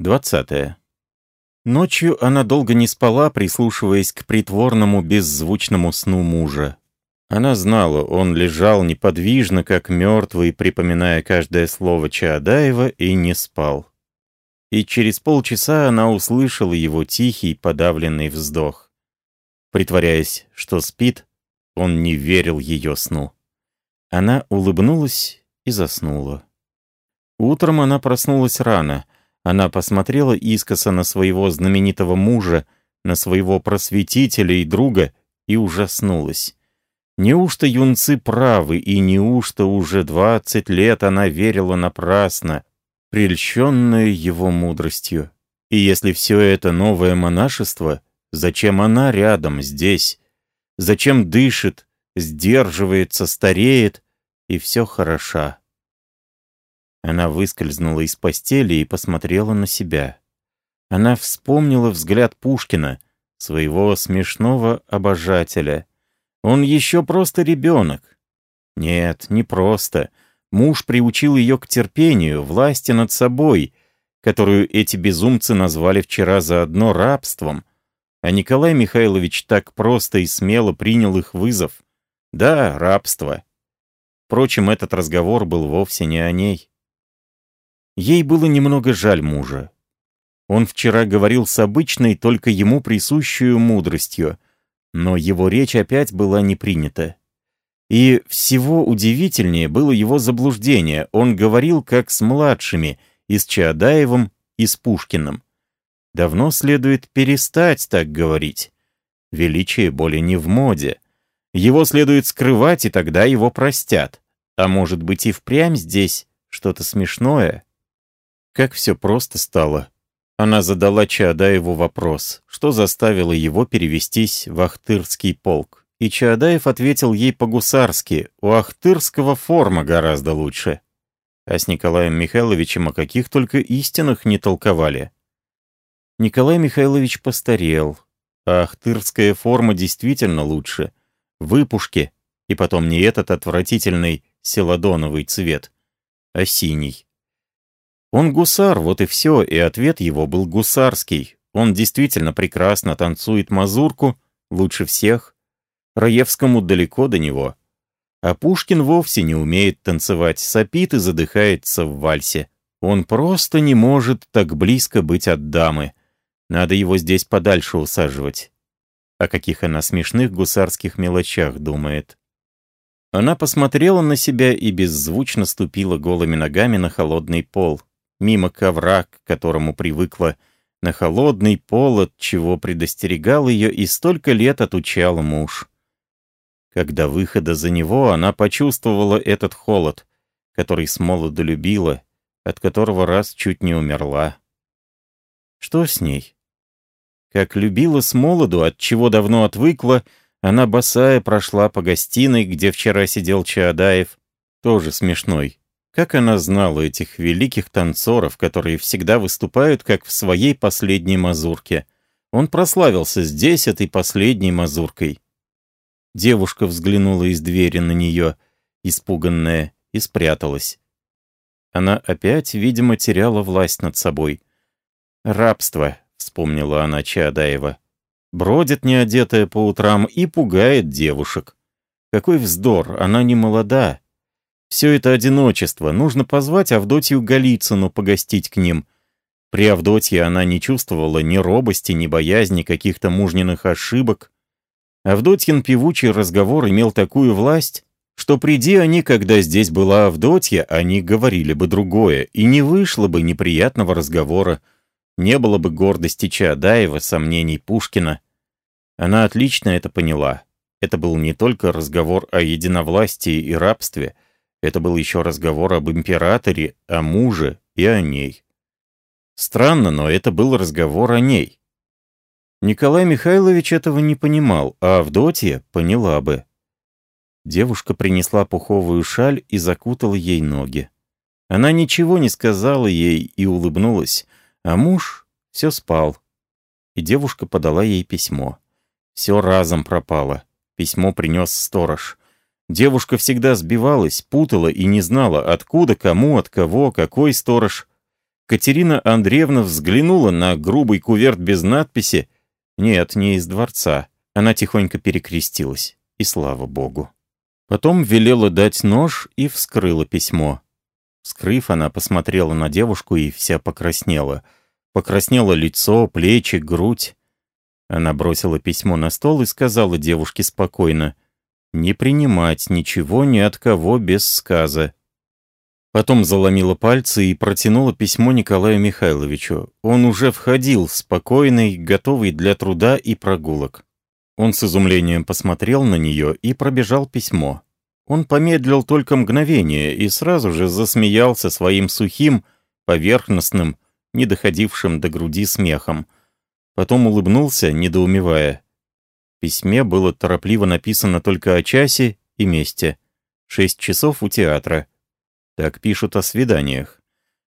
20. Ночью она долго не спала, прислушиваясь к притворному беззвучному сну мужа. Она знала, он лежал неподвижно, как мертвый, припоминая каждое слово Чаадаева, и не спал. И через полчаса она услышала его тихий, подавленный вздох. Притворяясь, что спит, он не верил ее сну. Она улыбнулась и заснула. Утром она проснулась рано — она посмотрела искоса на своего знаменитого мужа, на своего просветителя и друга и ужаснулась. Неужто юнцы правы, и неужто уже двадцать лет она верила напрасно, прельщенная его мудростью? И если все это новое монашество, зачем она рядом, здесь? Зачем дышит, сдерживается, стареет, и все хороша? Она выскользнула из постели и посмотрела на себя. Она вспомнила взгляд Пушкина, своего смешного обожателя. Он еще просто ребенок. Нет, не просто. Муж приучил ее к терпению, власти над собой, которую эти безумцы назвали вчера заодно рабством. А Николай Михайлович так просто и смело принял их вызов. Да, рабство. Впрочем, этот разговор был вовсе не о ней. Ей было немного жаль мужа. Он вчера говорил с обычной, только ему присущую мудростью, но его речь опять была не принята. И всего удивительнее было его заблуждение. Он говорил как с младшими, и с Чаадаевым, и с Пушкиным. Давно следует перестать так говорить. Величие более не в моде. Его следует скрывать, и тогда его простят. А может быть и впрямь здесь что-то смешное? Как все просто стало. Она задала Чаадаеву вопрос, что заставило его перевестись в Ахтырский полк. И Чаадаев ответил ей по-гусарски, у Ахтырского форма гораздо лучше. А с Николаем Михайловичем о каких только истинах не толковали. Николай Михайлович постарел, а Ахтырская форма действительно лучше. Выпушки, и потом не этот отвратительный селадоновый цвет, а синий. Он гусар, вот и все, и ответ его был гусарский. Он действительно прекрасно танцует мазурку, лучше всех. Раевскому далеко до него. А Пушкин вовсе не умеет танцевать, сопит и задыхается в вальсе. Он просто не может так близко быть от дамы. Надо его здесь подальше усаживать. О каких она смешных гусарских мелочах думает. Она посмотрела на себя и беззвучно ступила голыми ногами на холодный пол мимо ковра, к которому привыкла, на холодный пол, от чего предостерегал ее и столько лет отучал муж. Когда выхода за него она почувствовала этот холод, который с молоду любила, от которого раз чуть не умерла. Что с ней? Как любила с молоду, от чего давно отвыкла, она босая прошла по гостиной, где вчера сидел Чаадаев, тоже смешной, как она знала этих великих танцоров, которые всегда выступают как в своей последней мазурке. Он прославился здесь этой последней мазуркой. Девушка взглянула из двери на нее, испуганная, и спряталась. Она опять, видимо, теряла власть над собой. «Рабство», — вспомнила она Чаадаева. «Бродит неодетая по утрам и пугает девушек. Какой вздор, она не молода, все это одиночество. Нужно позвать Авдотью Голицыну погостить к ним. При Авдотье она не чувствовала ни робости, ни боязни каких-то мужниных ошибок. Авдотьин певучий разговор имел такую власть, что приди они, когда здесь была Авдотья, они говорили бы другое, и не вышло бы неприятного разговора, не было бы гордости Чаадаева, сомнений Пушкина. Она отлично это поняла. Это был не только разговор о единовластии и рабстве, это был еще разговор об императоре, о муже и о ней. Странно, но это был разговор о ней. Николай Михайлович этого не понимал, а Авдотья поняла бы. Девушка принесла пуховую шаль и закутала ей ноги. Она ничего не сказала ей и улыбнулась, а муж все спал. И девушка подала ей письмо. Все разом пропало. Письмо принес сторож. Девушка всегда сбивалась, путала и не знала, откуда, кому, от кого, какой сторож. Катерина Андреевна взглянула на грубый куверт без надписи. Нет, не из дворца. Она тихонько перекрестилась. И слава богу. Потом велела дать нож и вскрыла письмо. Вскрыв, она посмотрела на девушку и вся покраснела. Покраснело лицо, плечи, грудь. Она бросила письмо на стол и сказала девушке спокойно, «Не принимать ничего ни от кого без сказа». Потом заломила пальцы и протянула письмо Николаю Михайловичу. Он уже входил, спокойный, готовый для труда и прогулок. Он с изумлением посмотрел на нее и пробежал письмо. Он помедлил только мгновение и сразу же засмеялся своим сухим, поверхностным, не доходившим до груди смехом. Потом улыбнулся, недоумевая. Письме было торопливо написано только о часе и месте. Шесть часов у театра. Так пишут о свиданиях.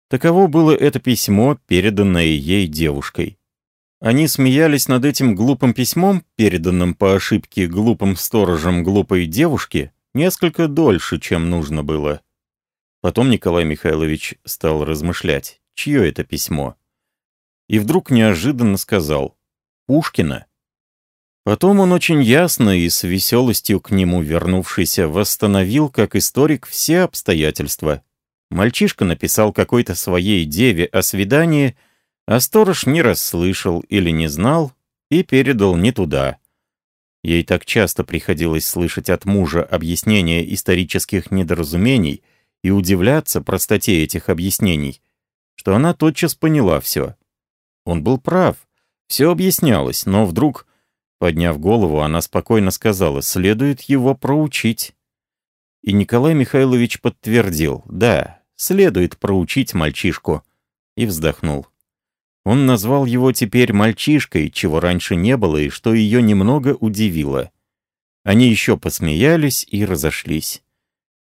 Таково было это письмо, переданное ей девушкой. Они смеялись над этим глупым письмом, переданным по ошибке глупым сторожем глупой девушки, несколько дольше, чем нужно было. Потом Николай Михайлович стал размышлять, чье это письмо. И вдруг неожиданно сказал «Пушкина». Потом он очень ясно и с веселостью к нему вернувшийся восстановил, как историк, все обстоятельства. Мальчишка написал какой-то своей деве о свидании — а сторож не расслышал или не знал и передал не туда. Ей так часто приходилось слышать от мужа объяснения исторических недоразумений и удивляться простоте этих объяснений, что она тотчас поняла все. Он был прав, все объяснялось, но вдруг, подняв голову, она спокойно сказала, следует его проучить. И Николай Михайлович подтвердил, да, следует проучить мальчишку, и вздохнул. Он назвал его теперь мальчишкой, чего раньше не было и что ее немного удивило. Они еще посмеялись и разошлись.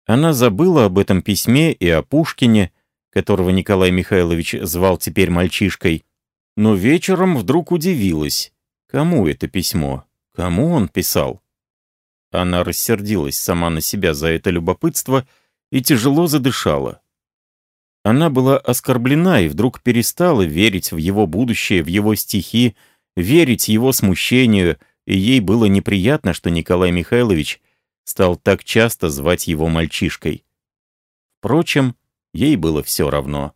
Она забыла об этом письме и о Пушкине, которого Николай Михайлович звал теперь мальчишкой, но вечером вдруг удивилась. Кому это письмо? Кому он писал? Она рассердилась сама на себя за это любопытство и тяжело задышала. Она была оскорблена и вдруг перестала верить в его будущее, в его стихи, верить его смущению, и ей было неприятно, что Николай Михайлович стал так часто звать его мальчишкой. Впрочем, ей было все равно.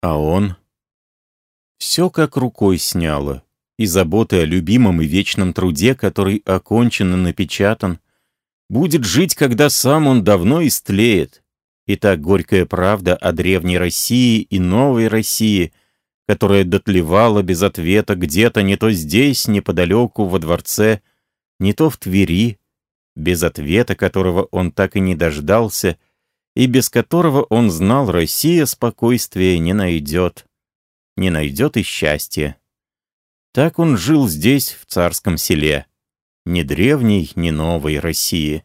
А он? Все как рукой сняло. И заботы о любимом и вечном труде, который окончен и напечатан, будет жить, когда сам он давно истлеет, и та горькая правда о древней России и новой России, которая дотлевала без ответа где-то не то здесь, неподалеку, во дворце, не то в Твери, без ответа которого он так и не дождался, и без которого он знал, Россия спокойствия не найдет, не найдет и счастья. Так он жил здесь, в царском селе, ни древней, ни новой России.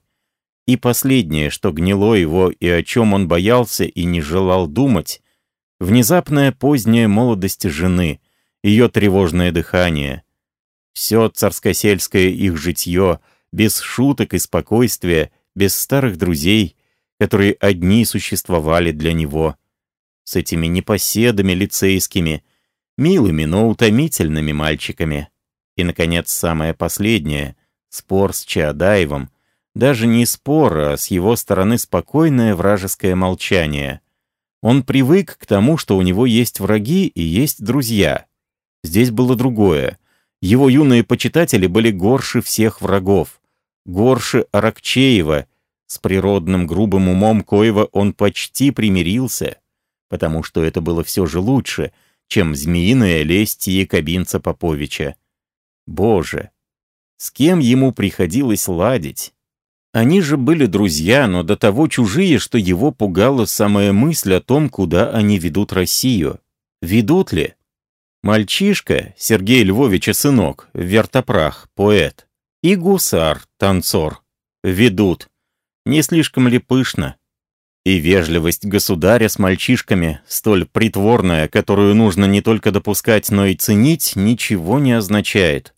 И последнее, что гнило его и о чем он боялся и не желал думать, внезапная поздняя молодость жены, ее тревожное дыхание. Все царскосельское их житье, без шуток и спокойствия, без старых друзей, которые одни существовали для него. С этими непоседами лицейскими, милыми, но утомительными мальчиками. И, наконец, самое последнее — спор с Чаадаевым — даже не спор, а с его стороны спокойное вражеское молчание. Он привык к тому, что у него есть враги и есть друзья. Здесь было другое. Его юные почитатели были горше всех врагов. Горше Аракчеева, с природным грубым умом коего он почти примирился, потому что это было все же лучше, чем змеиная лесть якобинца Поповича. Боже! С кем ему приходилось ладить? Они же были друзья, но до того чужие, что его пугала самая мысль о том, куда они ведут Россию. Ведут ли? Мальчишка, Сергей Львовича сынок, вертопрах, поэт. И гусар, танцор. Ведут. Не слишком ли пышно? И вежливость государя с мальчишками, столь притворная, которую нужно не только допускать, но и ценить, ничего не означает.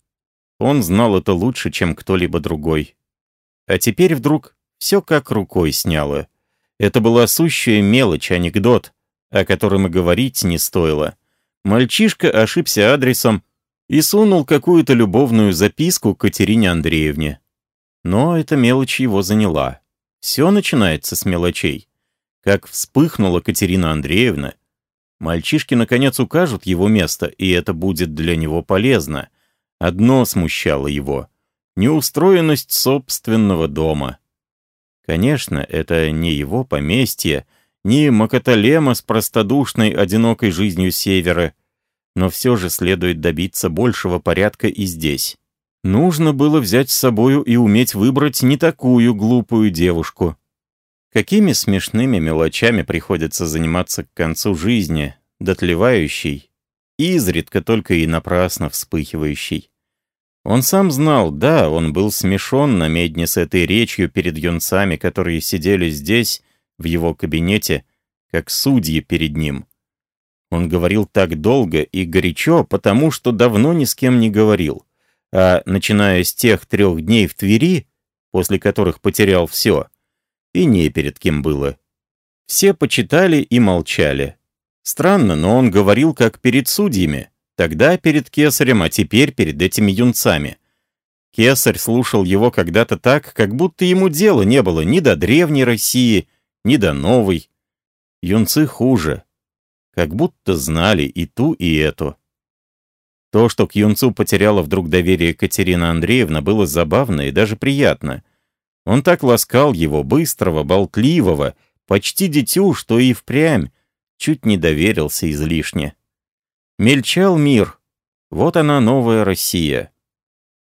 Он знал это лучше, чем кто-либо другой. А теперь вдруг все как рукой сняло. Это была сущая мелочь, анекдот. о котором и говорить не стоило. Мальчишка ошибся адресом и сунул какую-то любовную записку Катерине Андреевне. Но эта мелочь его заняла. Все начинается с мелочей. Как вспыхнула Катерина Андреевна, мальчишки наконец укажут его место, и это будет для него полезно. Одно смущало его — неустроенность собственного дома. Конечно, это не его поместье, не Макаталема с простодушной, одинокой жизнью севера, но все же следует добиться большего порядка и здесь. Нужно было взять с собою и уметь выбрать не такую глупую девушку. Какими смешными мелочами приходится заниматься к концу жизни, дотлевающей, изредка только и напрасно вспыхивающей. Он сам знал, да, он был смешон на медне с этой речью перед юнцами, которые сидели здесь, в его кабинете, как судьи перед ним. Он говорил так долго и горячо, потому что давно ни с кем не говорил. А начиная с тех трех дней в Твери, после которых потерял все, и не перед кем было. Все почитали и молчали. Странно, но он говорил как перед судьями. Тогда перед кесарем, а теперь перед этими юнцами. Кесарь слушал его когда-то так, как будто ему дела не было ни до древней России, ни до новой. Юнцы хуже. Как будто знали и ту, и эту. То, что к юнцу потеряла вдруг доверие Катерина Андреевна, было забавно и даже приятно. Он так ласкал его, быстрого, болтливого, почти дитю, что и впрямь чуть не доверился излишне. Мельчал мир. Вот она, новая Россия.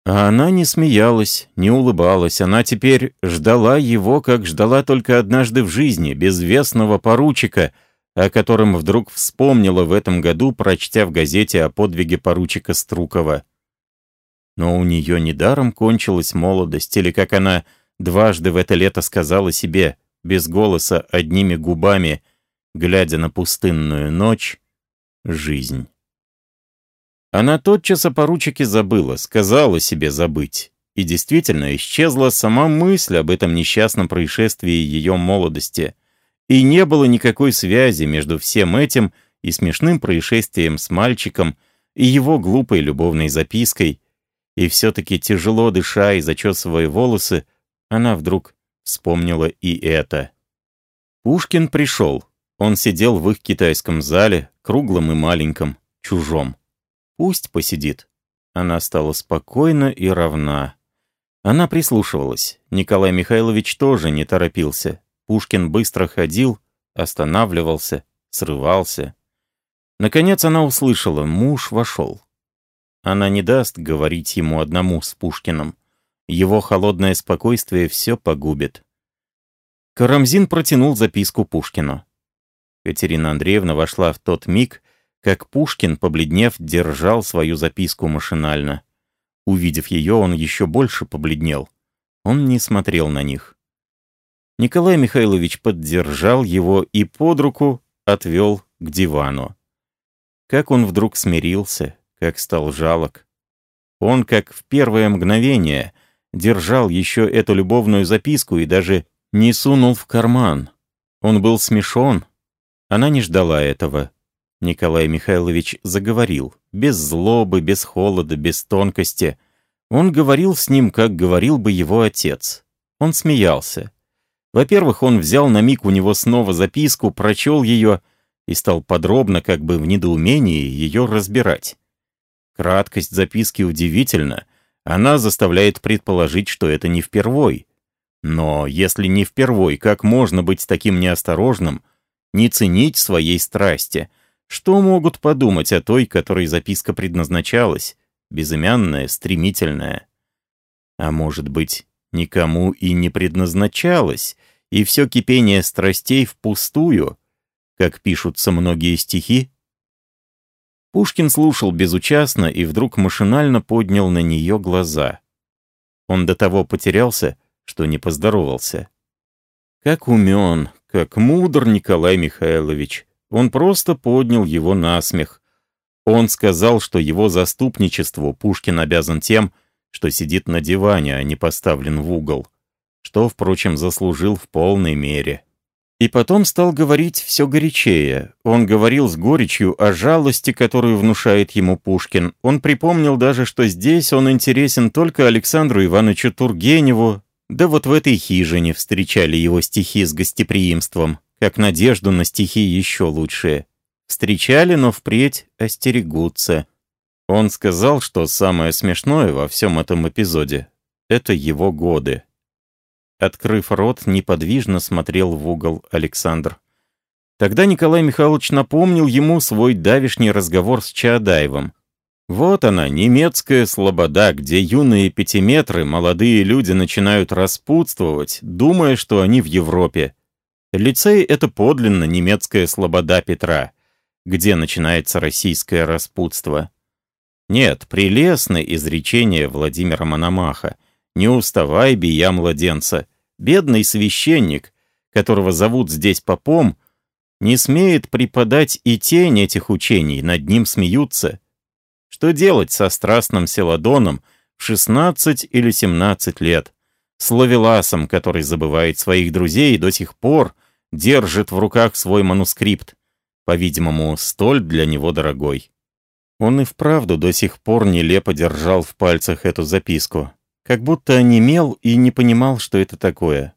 А она не смеялась, не улыбалась. Она теперь ждала его, как ждала только однажды в жизни, безвестного поручика, о котором вдруг вспомнила в этом году, прочтя в газете о подвиге поручика Струкова. Но у нее недаром кончилась молодость, или, как она дважды в это лето сказала себе, без голоса, одними губами, глядя на пустынную ночь, жизнь. Она тотчас о поручике забыла, сказала себе забыть. И действительно исчезла сама мысль об этом несчастном происшествии ее молодости. И не было никакой связи между всем этим и смешным происшествием с мальчиком, и его глупой любовной запиской. И все-таки тяжело дыша и зачесывая волосы, она вдруг вспомнила и это. Пушкин пришел. Он сидел в их китайском зале, круглом и маленьком, чужом. Пусть посидит. Она стала спокойна и равна. Она прислушивалась. Николай Михайлович тоже не торопился. Пушкин быстро ходил, останавливался, срывался. Наконец она услышала, муж вошел. Она не даст говорить ему одному с Пушкиным. Его холодное спокойствие все погубит. Карамзин протянул записку Пушкину. Катерина Андреевна вошла в тот миг, как Пушкин, побледнев, держал свою записку машинально. Увидев ее, он еще больше побледнел. Он не смотрел на них. Николай Михайлович поддержал его и под руку отвел к дивану. Как он вдруг смирился, как стал жалок. Он, как в первое мгновение, держал еще эту любовную записку и даже не сунул в карман. Он был смешон. Она не ждала этого. Николай Михайлович заговорил, без злобы, без холода, без тонкости. Он говорил с ним, как говорил бы его отец. Он смеялся. Во-первых, он взял на миг у него снова записку, прочел ее и стал подробно, как бы в недоумении, ее разбирать. Краткость записки удивительна. Она заставляет предположить, что это не впервой. Но если не впервой, как можно быть таким неосторожным, не ценить своей страсти — что могут подумать о той, которой записка предназначалась, безымянная, стремительная? А может быть, никому и не предназначалась, и все кипение страстей впустую, как пишутся многие стихи? Пушкин слушал безучастно и вдруг машинально поднял на нее глаза. Он до того потерялся, что не поздоровался. Как умен, как мудр Николай Михайлович. Он просто поднял его на смех. Он сказал, что его заступничеству Пушкин обязан тем, что сидит на диване, а не поставлен в угол. Что, впрочем, заслужил в полной мере. И потом стал говорить все горячее. Он говорил с горечью о жалости, которую внушает ему Пушкин. Он припомнил даже, что здесь он интересен только Александру Ивановичу Тургеневу, да вот в этой хижине встречали его стихи с гостеприимством, как надежду на стихи еще лучшие. Встречали, но впредь остерегутся. Он сказал, что самое смешное во всем этом эпизоде — это его годы. Открыв рот, неподвижно смотрел в угол Александр. Тогда Николай Михайлович напомнил ему свой давишний разговор с Чаадаевым. Вот она, немецкая слобода, где юные пятиметры, молодые люди начинают распутствовать, думая, что они в Европе. Лицей — это подлинно немецкая слобода Петра, где начинается российское распутство. Нет, прелестное изречение Владимира Мономаха. «Не уставай, бия младенца». Бедный священник, которого зовут здесь попом, не смеет преподать и тень этих учений, над ним смеются. Что делать со страстным Селадоном в 16 или 17 лет? С Лавеласом, который забывает своих друзей и до сих пор держит в руках свой манускрипт, по-видимому, столь для него дорогой. Он и вправду до сих пор нелепо держал в пальцах эту записку, как будто онемел и не понимал, что это такое.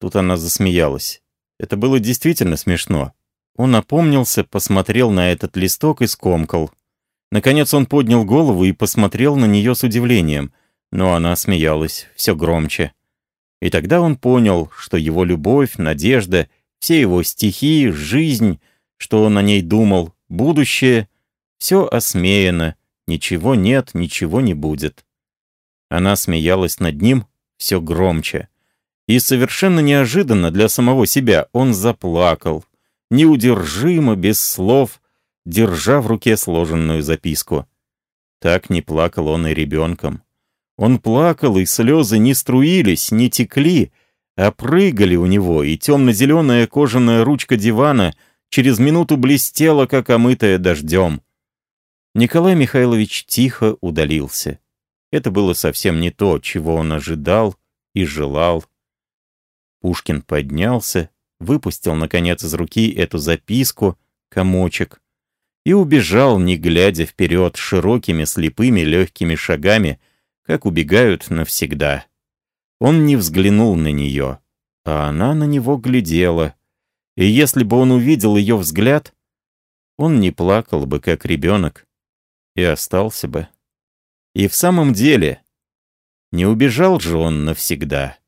Тут она засмеялась. Это было действительно смешно. Он опомнился, посмотрел на этот листок и скомкал. Наконец он поднял голову и посмотрел на нее с удивлением, но она смеялась все громче. И тогда он понял, что его любовь, надежда, все его стихи, жизнь, что он о ней думал, будущее — все осмеяно, ничего нет, ничего не будет. Она смеялась над ним все громче. И совершенно неожиданно для самого себя он заплакал, неудержимо, без слов, держа в руке сложенную записку. Так не плакал он и ребенком. Он плакал, и слезы не струились, не текли, а прыгали у него, и темно-зеленая кожаная ручка дивана через минуту блестела, как омытая дождем. Николай Михайлович тихо удалился. Это было совсем не то, чего он ожидал и желал. Пушкин поднялся, выпустил, наконец, из руки эту записку, комочек, и убежал, не глядя вперед, широкими, слепыми, легкими шагами, как убегают навсегда. Он не взглянул на нее, а она на него глядела. И если бы он увидел ее взгляд, он не плакал бы, как ребенок, и остался бы. И в самом деле, не убежал же он навсегда.